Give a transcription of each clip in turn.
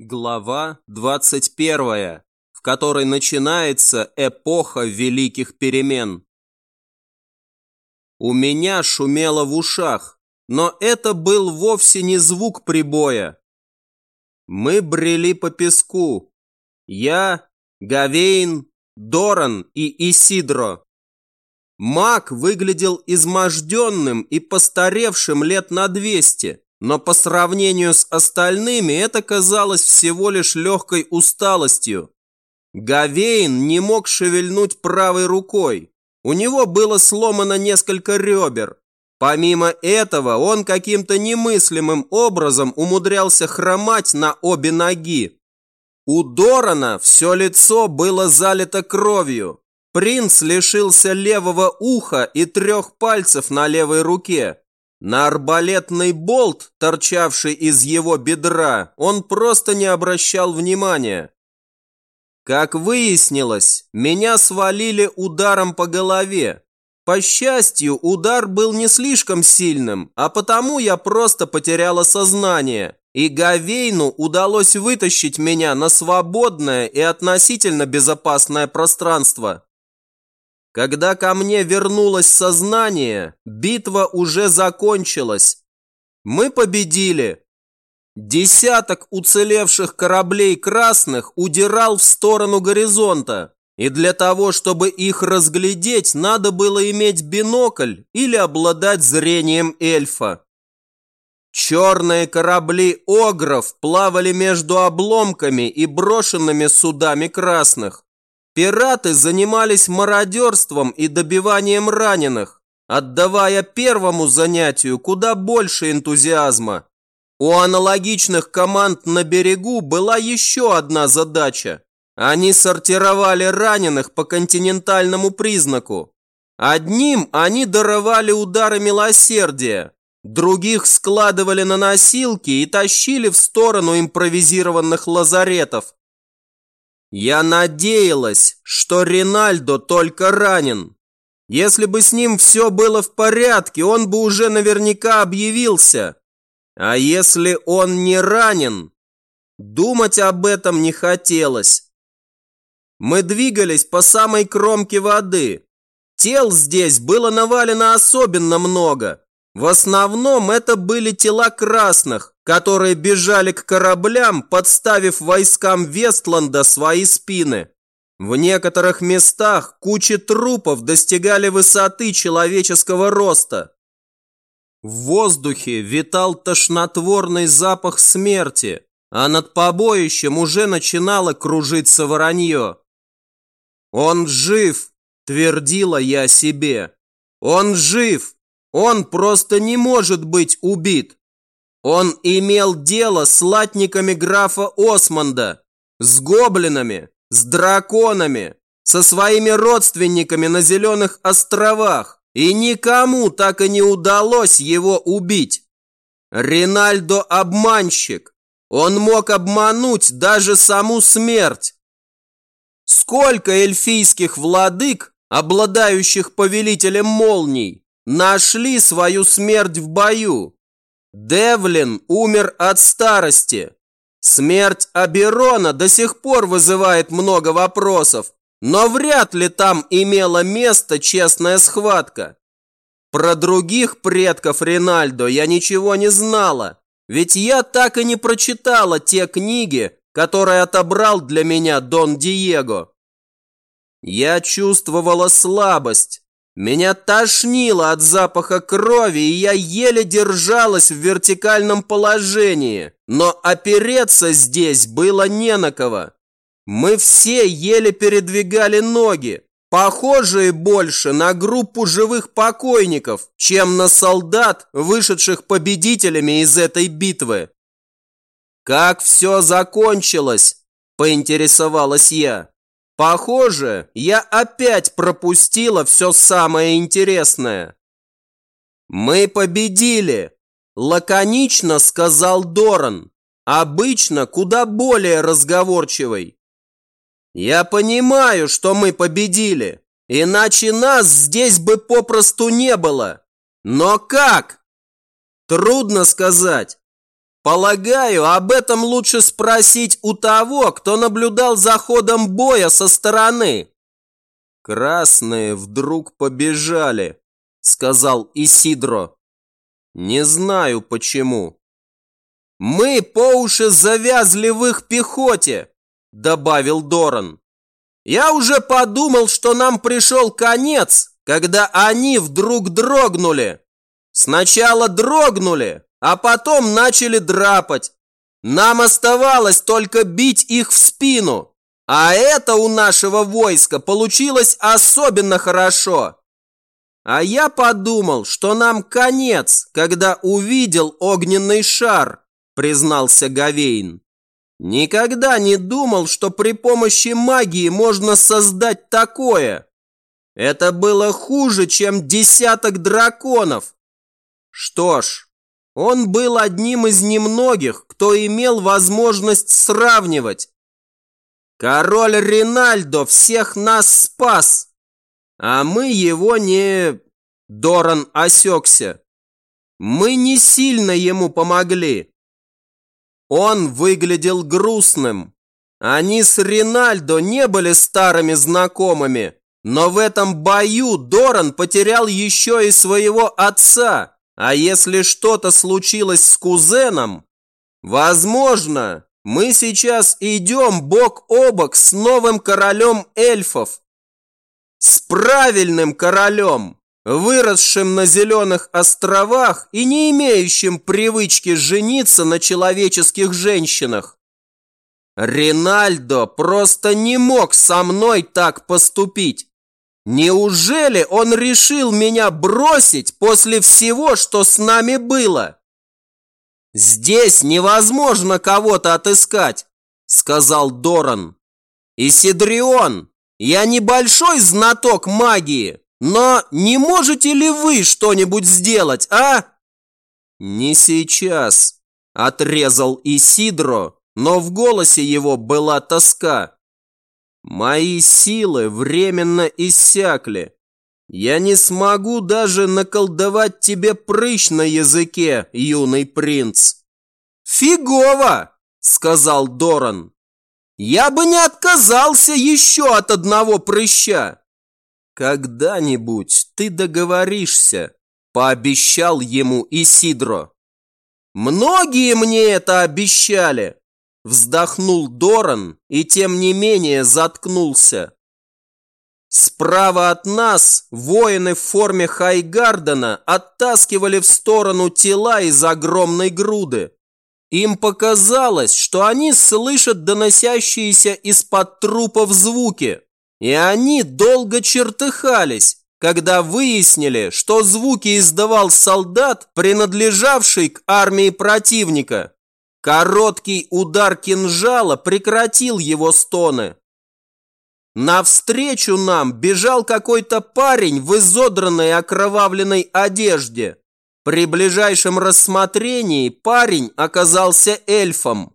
Глава 21, в которой начинается эпоха великих перемен. У меня шумело в ушах, но это был вовсе не звук прибоя. Мы брели по песку. Я, Гавейн, Доран и Исидро. Маг выглядел изможденным и постаревшим лет на двести но по сравнению с остальными это казалось всего лишь легкой усталостью. Гавейн не мог шевельнуть правой рукой. У него было сломано несколько ребер. Помимо этого, он каким-то немыслимым образом умудрялся хромать на обе ноги. У Дорана все лицо было залито кровью. Принц лишился левого уха и трех пальцев на левой руке. На арбалетный болт, торчавший из его бедра, он просто не обращал внимания. Как выяснилось, меня свалили ударом по голове. По счастью, удар был не слишком сильным, а потому я просто потеряла сознание, и Гавейну удалось вытащить меня на свободное и относительно безопасное пространство. Когда ко мне вернулось сознание, битва уже закончилась. Мы победили. Десяток уцелевших кораблей красных удирал в сторону горизонта, и для того, чтобы их разглядеть, надо было иметь бинокль или обладать зрением эльфа. Черные корабли огров плавали между обломками и брошенными судами красных. Пираты занимались мародерством и добиванием раненых, отдавая первому занятию куда больше энтузиазма. У аналогичных команд на берегу была еще одна задача. Они сортировали раненых по континентальному признаку. Одним они даровали удары милосердия, других складывали на носилки и тащили в сторону импровизированных лазаретов. Я надеялась, что Ринальдо только ранен. Если бы с ним все было в порядке, он бы уже наверняка объявился. А если он не ранен? Думать об этом не хотелось. Мы двигались по самой кромке воды. Тел здесь было навалено особенно много. В основном это были тела красных, которые бежали к кораблям, подставив войскам Вестланда свои спины. В некоторых местах кучи трупов достигали высоты человеческого роста. В воздухе витал тошнотворный запах смерти, а над побоищем уже начинало кружиться воронье. «Он жив!» – твердила я себе. «Он жив!» Он просто не может быть убит. Он имел дело с латниками графа Османда, с гоблинами, с драконами, со своими родственниками на Зеленых островах, и никому так и не удалось его убить. Ринальдо обманщик. Он мог обмануть даже саму смерть. Сколько эльфийских владык, обладающих повелителем молний, нашли свою смерть в бою. Девлин умер от старости. Смерть Аберона до сих пор вызывает много вопросов, но вряд ли там имела место честная схватка. Про других предков Ринальдо я ничего не знала, ведь я так и не прочитала те книги, которые отобрал для меня Дон Диего. Я чувствовала слабость, меня тошнило от запаха крови, и я еле держалась в вертикальном положении, но опереться здесь было не на кого. Мы все еле передвигали ноги, похожие больше на группу живых покойников, чем на солдат, вышедших победителями из этой битвы. «Как все закончилось?» – поинтересовалась я. Похоже, я опять пропустила все самое интересное. Мы победили, лаконично сказал Доран, обычно куда более разговорчивый. Я понимаю, что мы победили, иначе нас здесь бы попросту не было. Но как? Трудно сказать. Полагаю, об этом лучше спросить у того, кто наблюдал за ходом боя со стороны. Красные вдруг побежали, сказал Исидро. Не знаю почему. Мы по уши завязли в их пехоте, добавил Доран. Я уже подумал, что нам пришел конец, когда они вдруг дрогнули. Сначала дрогнули, а потом начали драпать. Нам оставалось только бить их в спину, а это у нашего войска получилось особенно хорошо. А я подумал, что нам конец, когда увидел огненный шар, признался Гавейн. Никогда не думал, что при помощи магии можно создать такое. Это было хуже, чем десяток драконов. Что ж, он был одним из немногих, кто имел возможность сравнивать. Король Ринальдо всех нас спас, а мы его не... Доран осекся. Мы не сильно ему помогли. Он выглядел грустным. Они с Ринальдо не были старыми знакомыми, но в этом бою Доран потерял еще и своего отца. А если что-то случилось с кузеном, возможно, мы сейчас идем бок о бок с новым королем эльфов. С правильным королем, выросшим на зеленых островах и не имеющим привычки жениться на человеческих женщинах. Ринальдо просто не мог со мной так поступить. Неужели он решил меня бросить после всего, что с нами было? Здесь невозможно кого-то отыскать, сказал Доран. Исидрион, я небольшой знаток магии, но не можете ли вы что-нибудь сделать, а? Не сейчас, отрезал Исидро, но в голосе его была тоска. Мои силы временно иссякли. Я не смогу даже наколдовать тебе прыщ на языке, юный принц. Фигово, сказал Доран. Я бы не отказался еще от одного прыща. Когда-нибудь ты договоришься, пообещал ему Исидро. Многие мне это обещали, Вздохнул Доран и тем не менее заткнулся. Справа от нас воины в форме Хайгардена оттаскивали в сторону тела из огромной груды. Им показалось, что они слышат доносящиеся из-под трупов звуки, и они долго чертыхались, когда выяснили, что звуки издавал солдат, принадлежавший к армии противника. Короткий удар кинжала прекратил его стоны. Навстречу нам бежал какой-то парень в изодранной окровавленной одежде. При ближайшем рассмотрении парень оказался эльфом.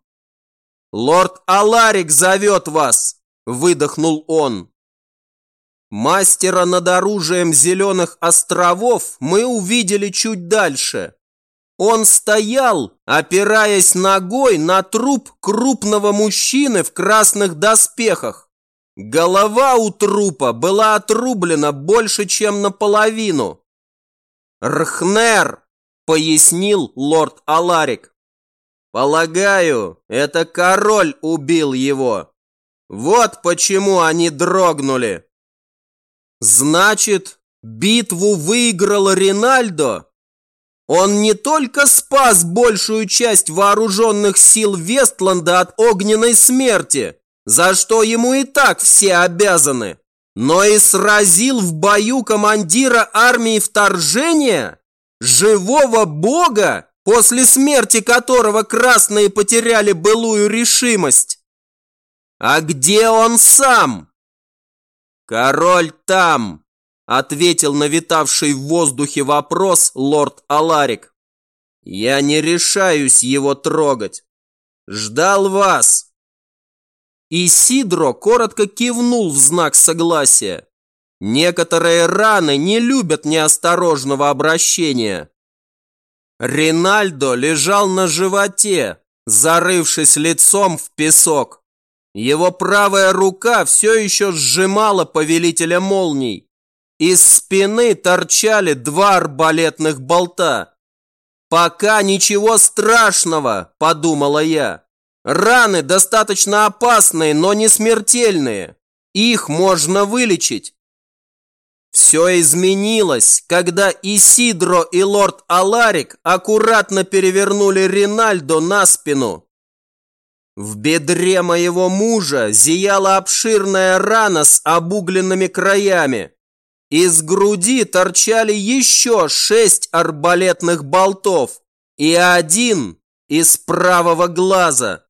«Лорд Аларик зовет вас!» – выдохнул он. Мастера над оружием Зеленых островов мы увидели чуть дальше – он стоял, опираясь ногой на труп крупного мужчины в красных доспехах. Голова у трупа была отрублена больше, чем наполовину. «Рхнер!» – пояснил лорд Аларик. «Полагаю, это король убил его. Вот почему они дрогнули». «Значит, битву выиграл Ринальдо?» Он не только спас большую часть вооруженных сил Вестланда от огненной смерти, за что ему и так все обязаны, но и сразил в бою командира армии вторжения, живого бога, после смерти которого красные потеряли былую решимость. А где он сам? Король там, Ответил на витавший в воздухе вопрос лорд Аларик. Я не решаюсь его трогать. Ждал вас. И Сидро коротко кивнул в знак согласия. Некоторые раны не любят неосторожного обращения. Ринальдо лежал на животе, зарывшись лицом в песок. Его правая рука все еще сжимала повелителя молний. Из спины торчали два арбалетных болта. «Пока ничего страшного», – подумала я. «Раны достаточно опасные, но не смертельные. Их можно вылечить». Все изменилось, когда Исидро и лорд Аларик аккуратно перевернули Ринальдо на спину. В бедре моего мужа зияла обширная рана с обугленными краями. Из груди торчали еще шесть арбалетных болтов и один из правого глаза.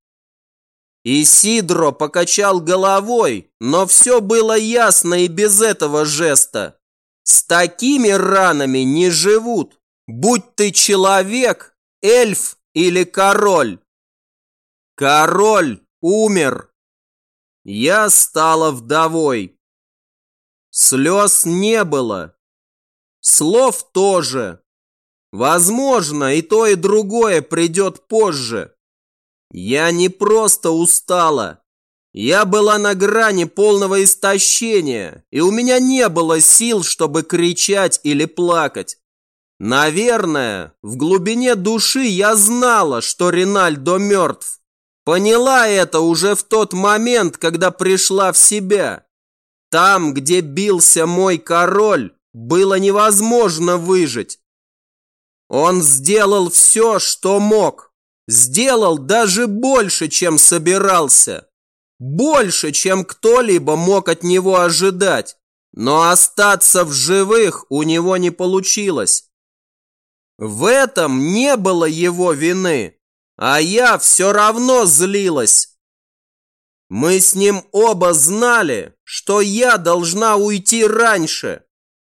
Исидро покачал головой, но все было ясно и без этого жеста. С такими ранами не живут, будь ты человек, эльф или король. Король умер. Я стала вдовой. Слез не было. Слов тоже. Возможно, и то, и другое придет позже. Я не просто устала. Я была на грани полного истощения, и у меня не было сил, чтобы кричать или плакать. Наверное, в глубине души я знала, что Ринальдо мертв. Поняла это уже в тот момент, когда пришла в себя. Там, где бился мой король, было невозможно выжить. Он сделал все, что мог. Сделал даже больше, чем собирался. Больше, чем кто-либо мог от него ожидать. Но остаться в живых у него не получилось. В этом не было его вины, а я все равно злилась. Мы с ним оба знали, что я должна уйти раньше.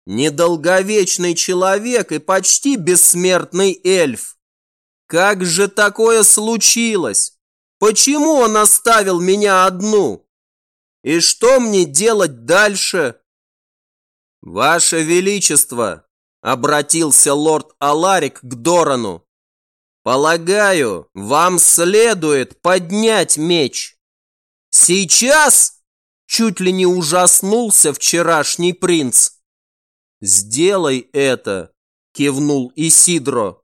Недолговечный человек и почти бессмертный эльф. Как же такое случилось? Почему он оставил меня одну? И что мне делать дальше? Ваше Величество, обратился лорд Аларик к Дорану. Полагаю, вам следует поднять меч. Сейчас? Чуть ли не ужаснулся вчерашний принц. Сделай это, кивнул Исидро.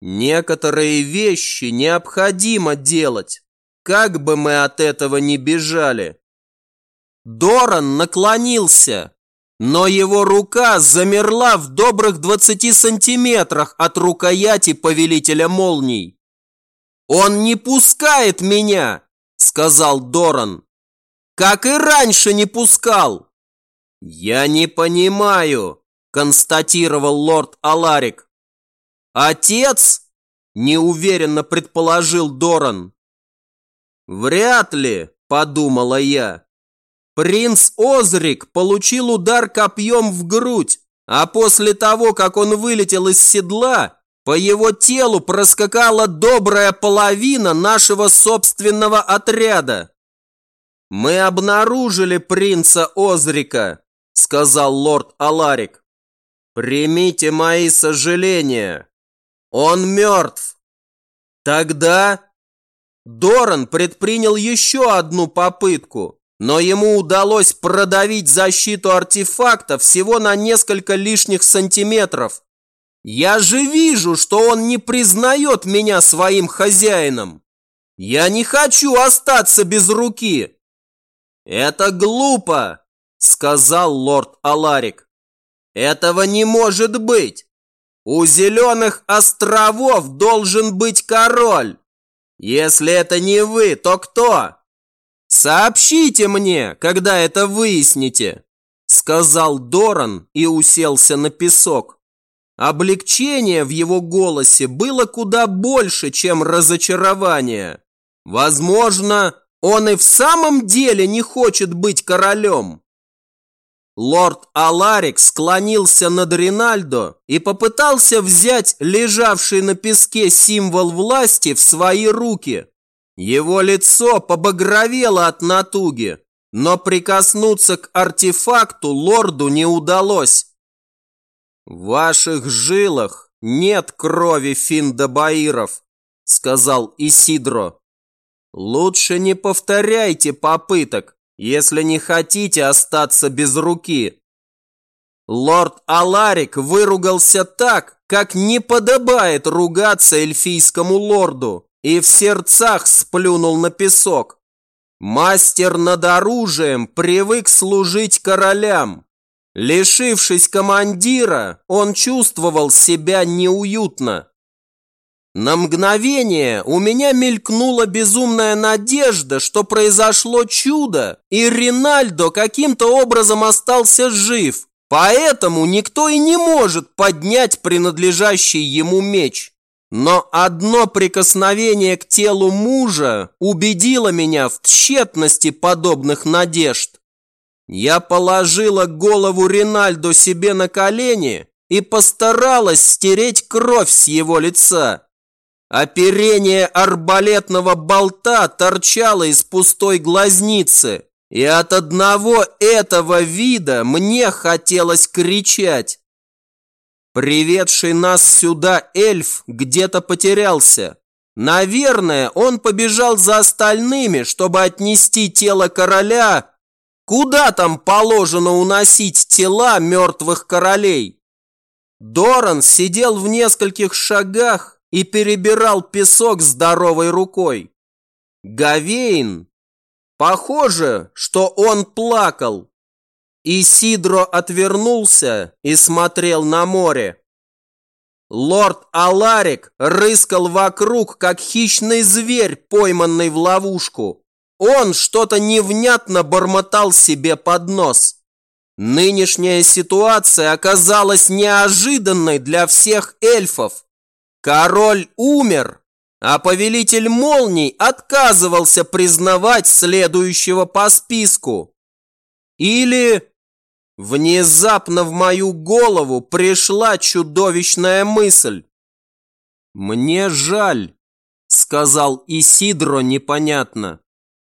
Некоторые вещи необходимо делать, как бы мы от этого ни бежали. Доран наклонился, но его рука замерла в добрых 20 сантиметрах от рукояти повелителя молний. «Он не пускает меня!» – сказал Доран. «Как и раньше не пускал!» «Я не понимаю», – констатировал лорд Аларик. «Отец?» – неуверенно предположил Доран. «Вряд ли», – подумала я. Принц Озрик получил удар копьем в грудь, а после того, как он вылетел из седла, по его телу проскакала добрая половина нашего собственного отряда. «Мы обнаружили принца Озрика», – сказал лорд Аларик. «Примите мои сожаления. Он мертв. Тогда Доран предпринял еще одну попытку, но ему удалось продавить защиту артефакта всего на несколько лишних сантиметров. Я же вижу, что он не признает меня своим хозяином. Я не хочу остаться без руки. Это глупо, сказал лорд Аларик. Этого не может быть. У Зеленых островов должен быть король. Если это не вы, то кто? Сообщите мне, когда это выясните, сказал Доран и уселся на песок. Облегчение в его голосе было куда больше, чем разочарование. Возможно, он и в самом деле не хочет быть королем. Лорд Аларик склонился над Ринальдо и попытался взять лежавший на песке символ власти в свои руки. Его лицо побагровело от натуги, но прикоснуться к артефакту лорду не удалось. В ваших жилах нет крови финдабаиров, сказал Исидро. Лучше не повторяйте попыток, если не хотите остаться без руки. Лорд Аларик выругался так, как не подобает ругаться эльфийскому лорду, и в сердцах сплюнул на песок. Мастер над оружием привык служить королям. Лишившись командира, он чувствовал себя неуютно. На мгновение у меня мелькнула безумная надежда, что произошло чудо, и Ринальдо каким-то образом остался жив, поэтому никто и не может поднять принадлежащий ему меч. Но одно прикосновение к телу мужа убедило меня в тщетности подобных надежд. Я положила голову Ринальдо себе на колени и постаралась стереть кровь с его лица. Оперение арбалетного болта торчало из пустой глазницы, и от одного этого вида мне хотелось кричать. Приведший нас сюда эльф где-то потерялся. Наверное, он побежал за остальными, чтобы отнести тело короля. Куда там положено уносить тела мертвых королей? Доран сидел в нескольких шагах и перебирал песок здоровой рукой. Гавейн, похоже, что он плакал. И Сидро отвернулся и смотрел на море. Лорд Аларик рыскал вокруг, как хищный зверь, пойманный в ловушку. Он что-то невнятно бормотал себе под нос. Нынешняя ситуация оказалась неожиданной для всех эльфов. Король умер, а повелитель молний отказывался признавать следующего по списку. Или внезапно в мою голову пришла чудовищная мысль. «Мне жаль», — сказал Исидро непонятно.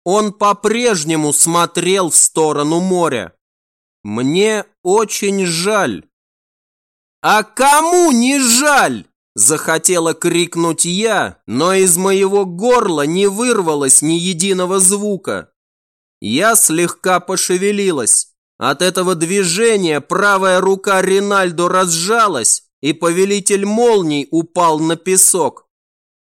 Он по-прежнему смотрел в сторону моря. «Мне очень жаль». «А кому не жаль?» Захотела крикнуть я, но из моего горла не вырвалось ни единого звука. Я слегка пошевелилась. От этого движения правая рука Ринальдо разжалась, и повелитель молний упал на песок.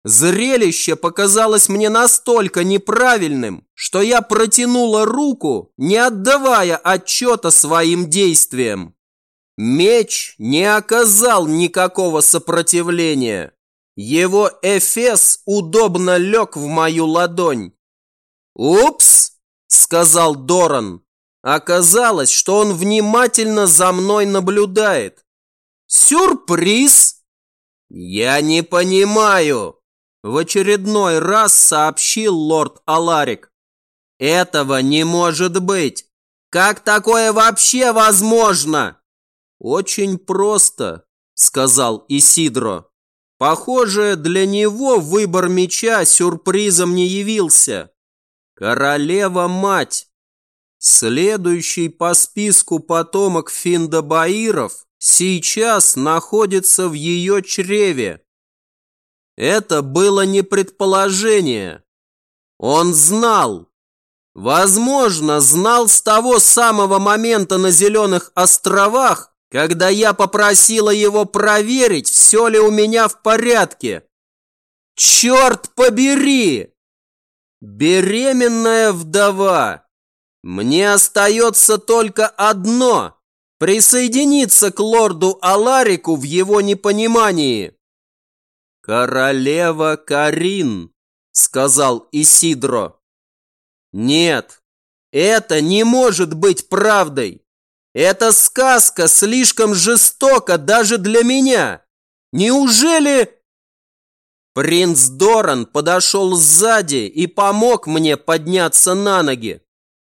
Зрелище показалось мне настолько неправильным, что я протянула руку, не отдавая отчета своим действиям. Меч не оказал никакого сопротивления. Его эфес удобно лег в мою ладонь. «Упс!» – сказал Доран. Оказалось, что он внимательно за мной наблюдает. «Сюрприз!» «Я не понимаю!» В очередной раз сообщил лорд Аларик. «Этого не может быть! Как такое вообще возможно?» «Очень просто», – сказал Исидро. Похоже, для него выбор меча сюрпризом не явился. Королева-мать. Следующий по списку потомок Финдабаиров сейчас находится в ее чреве. Это было не предположение. Он знал. Возможно, знал с того самого момента на Зеленых островах, когда я попросила его проверить, все ли у меня в порядке. Черт побери! Беременная вдова. Мне остается только одно – присоединиться к лорду Аларику в его непонимании. «Королева Карин», – сказал Исидро. «Нет, это не может быть правдой. Эта сказка слишком жестока даже для меня. Неужели... Принц Доран подошел сзади и помог мне подняться на ноги.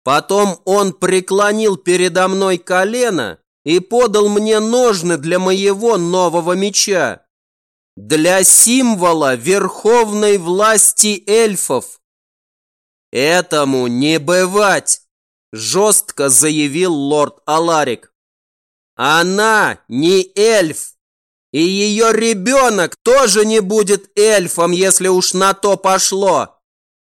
Потом он преклонил передо мной колено и подал мне ножны для моего нового меча. Для символа верховной власти эльфов. Этому не бывать! жестко заявил лорд Аларик. Она не эльф. И ее ребенок тоже не будет эльфом, если уж на то пошло.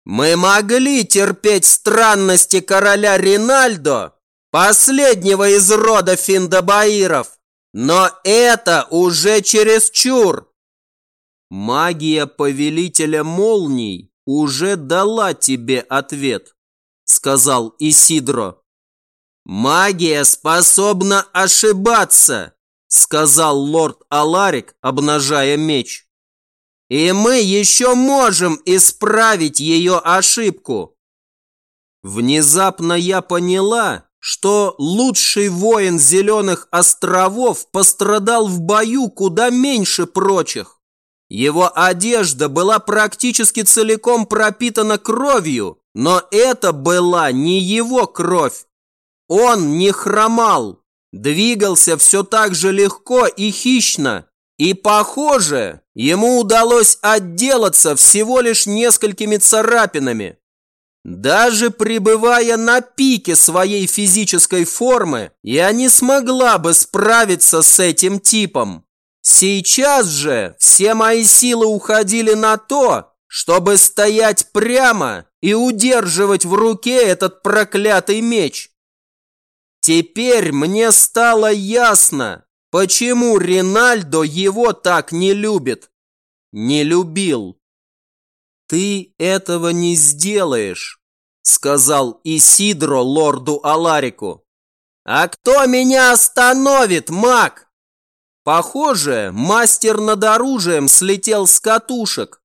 Мы могли терпеть странности короля Ринальдо, последнего из рода Финдабаиров, но это уже чересчур. Магия повелителя молний уже дала тебе ответ, сказал Исидро. Магия способна ошибаться, сказал лорд Аларик, обнажая меч. И мы еще можем исправить ее ошибку. Внезапно я поняла, что лучший воин Зеленых островов пострадал в бою куда меньше прочих. Его одежда была практически целиком пропитана кровью, но это была не его кровь. Он не хромал, двигался все так же легко и хищно, и, похоже, ему удалось отделаться всего лишь несколькими царапинами. Даже пребывая на пике своей физической формы, я не смогла бы справиться с этим типом. Сейчас же все мои силы уходили на то, чтобы стоять прямо и удерживать в руке этот проклятый меч. Теперь мне стало ясно, почему Ринальдо его так не любит. Не любил. «Ты этого не сделаешь», — сказал Исидро лорду Аларику. «А кто меня остановит, маг?» Похоже, мастер над оружием слетел с катушек.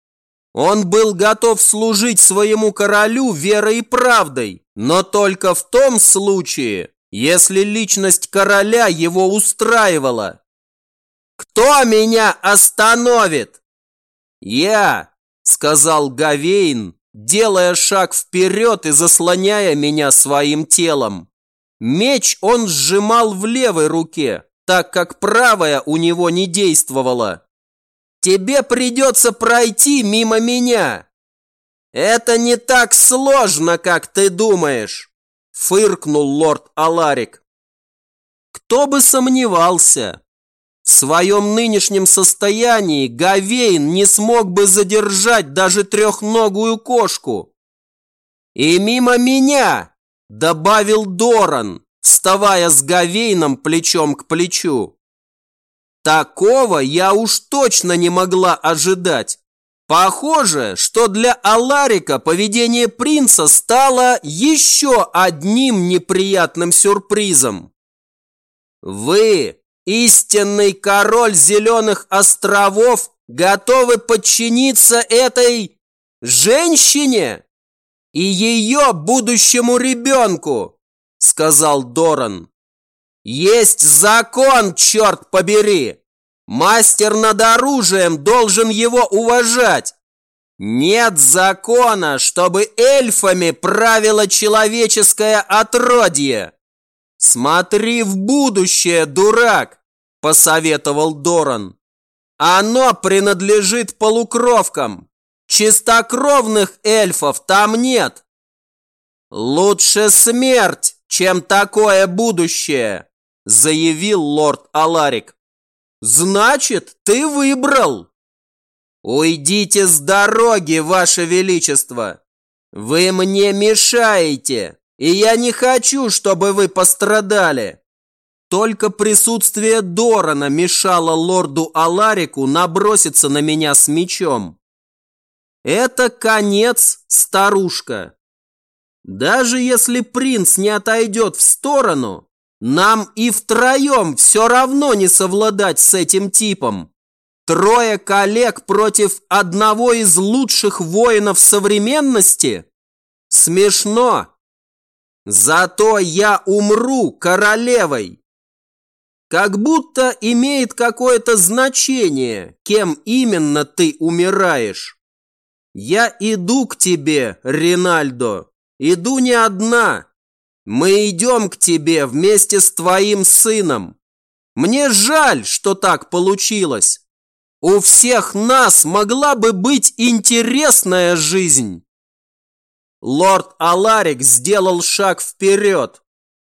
Он был готов служить своему королю верой и правдой, но только в том случае, если личность короля его устраивала. «Кто меня остановит?» «Я», — сказал Гавейн, делая шаг вперед и заслоняя меня своим телом. Меч он сжимал в левой руке, так как правая у него не действовала. «Тебе придется пройти мимо меня!» «Это не так сложно, как ты думаешь!» фыркнул лорд Аларик. Кто бы сомневался. В своем нынешнем состоянии Гавейн не смог бы задержать даже трехногую кошку. И мимо меня, добавил Доран, вставая с Гавейном плечом к плечу. Такого я уж точно не могла ожидать. Похоже, что для Аларика поведение принца стало еще одним неприятным сюрпризом. Вы, истинный король Зеленых островов, готовы подчиниться этой женщине и ее будущему ребенку, сказал Доран. Есть закон, черт побери! Мастер над оружием должен его уважать. Нет закона, чтобы эльфами правило человеческое отродье. Смотри в будущее, дурак, посоветовал Доран. Оно принадлежит полукровкам. Чистокровных эльфов там нет. Лучше смерть, чем такое будущее, заявил лорд Аларик. Значит, ты выбрал. Уйдите с дороги, ваше величество. Вы мне мешаете, и я не хочу, чтобы вы пострадали. Только присутствие Дорана мешало лорду Аларику наброситься на меня с мечом. Это конец, старушка. Даже если принц не отойдет в сторону, нам и втроем все равно не совладать с этим типом. Трое коллег против одного из лучших воинов современности? Смешно. Зато я умру королевой. Как будто имеет какое-то значение, кем именно ты умираешь. Я иду к тебе, Ринальдо. Иду не одна. Мы идем к тебе вместе с твоим сыном. Мне жаль, что так получилось. У всех нас могла бы быть интересная жизнь. Лорд Аларик сделал шаг вперед.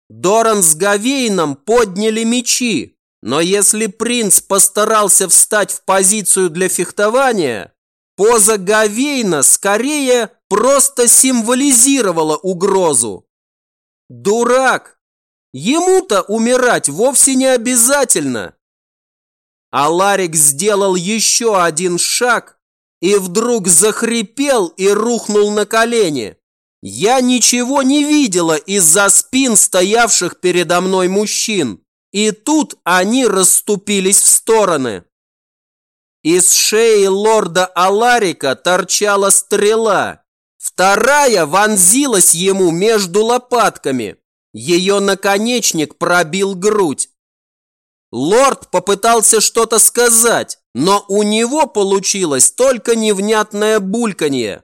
Доран с Гавейном подняли мечи, Но если принц постарался встать в позицию для фехтования, поза Гавейна скорее просто символизировала угрозу. Дурак! Ему-то умирать вовсе не обязательно. А Ларик сделал еще один шаг и вдруг захрипел и рухнул на колени. Я ничего не видела из-за спин стоявших передо мной мужчин, и тут они расступились в стороны. Из шеи лорда Аларика торчала стрела, вторая вонзилась ему между лопатками. Ее наконечник пробил грудь. Лорд попытался что-то сказать, но у него получилось только невнятное бульканье.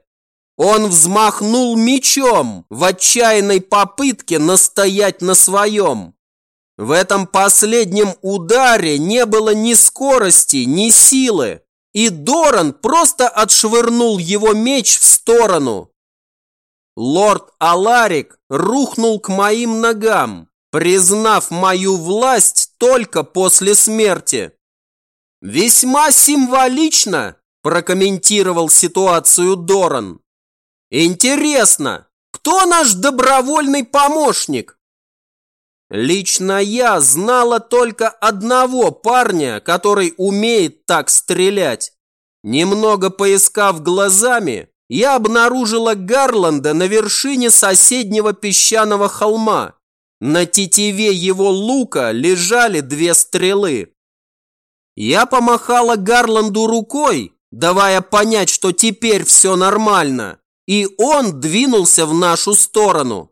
Он взмахнул мечом в отчаянной попытке настоять на своем. В этом последнем ударе не было ни скорости, ни силы, и Доран просто отшвырнул его меч в сторону. Лорд Аларик рухнул к моим ногам, признав мою власть только после смерти. «Весьма символично», – прокомментировал ситуацию Доран. «Интересно, кто наш добровольный помощник?» Лично я знала только одного парня, который умеет так стрелять. Немного поискав глазами, я обнаружила Гарланда на вершине соседнего песчаного холма. На тетиве его лука лежали две стрелы. Я помахала Гарланду рукой, давая понять, что теперь все нормально, и он двинулся в нашу сторону.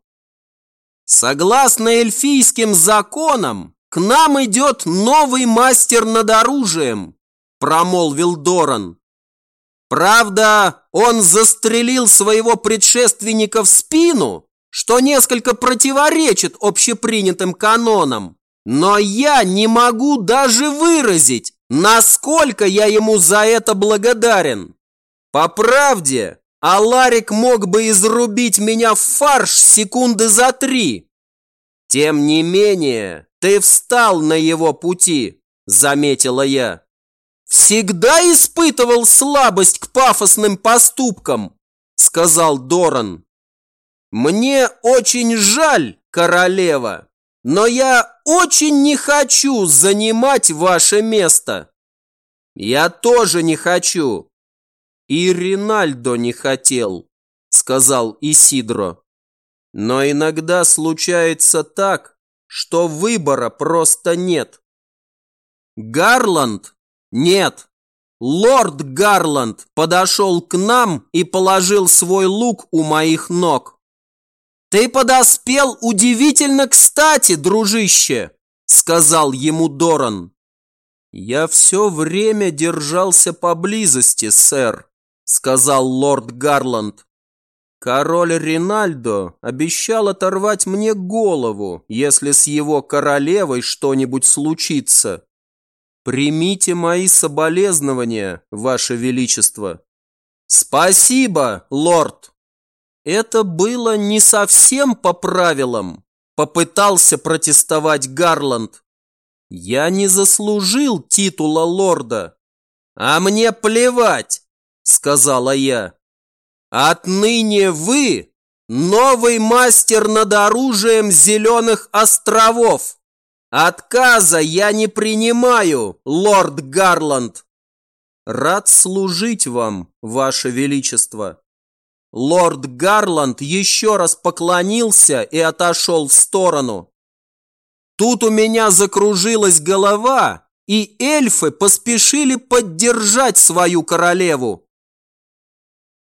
Согласно эльфийским законам, к нам идет новый мастер над оружием, промолвил Доран. Правда, он застрелил своего предшественника в спину, что несколько противоречит общепринятым канонам. Но я не могу даже выразить, насколько я ему за это благодарен. По правде, Аларик мог бы изрубить меня в фарш секунды за три. Тем не менее, ты встал на его пути, заметила я. Всегда испытывал слабость к пафосным поступкам, сказал Доран. Мне очень жаль, королева, но я очень не хочу занимать ваше место. Я тоже не хочу, и Ринальдо не хотел, сказал Исидро. Но иногда случается так, что выбора просто нет. Гарланд? Нет. Лорд Гарланд подошел к нам и положил свой лук у моих ног. «Ты подоспел удивительно кстати, дружище!» – сказал ему Доран. «Я все время держался поблизости, сэр», сказал лорд Гарланд. Король Ринальдо обещал оторвать мне голову, если с его королевой что-нибудь случится. Примите мои соболезнования, ваше величество. Спасибо, лорд. Это было не совсем по правилам, попытался протестовать Гарланд. Я не заслужил титула лорда. А мне плевать, сказала я. Отныне вы новый мастер над оружием Зеленых островов. Отказа я не принимаю, лорд Гарланд. Рад служить вам, ваше величество. Лорд Гарланд еще раз поклонился и отошел в сторону. Тут у меня закружилась голова, и эльфы поспешили поддержать свою королеву.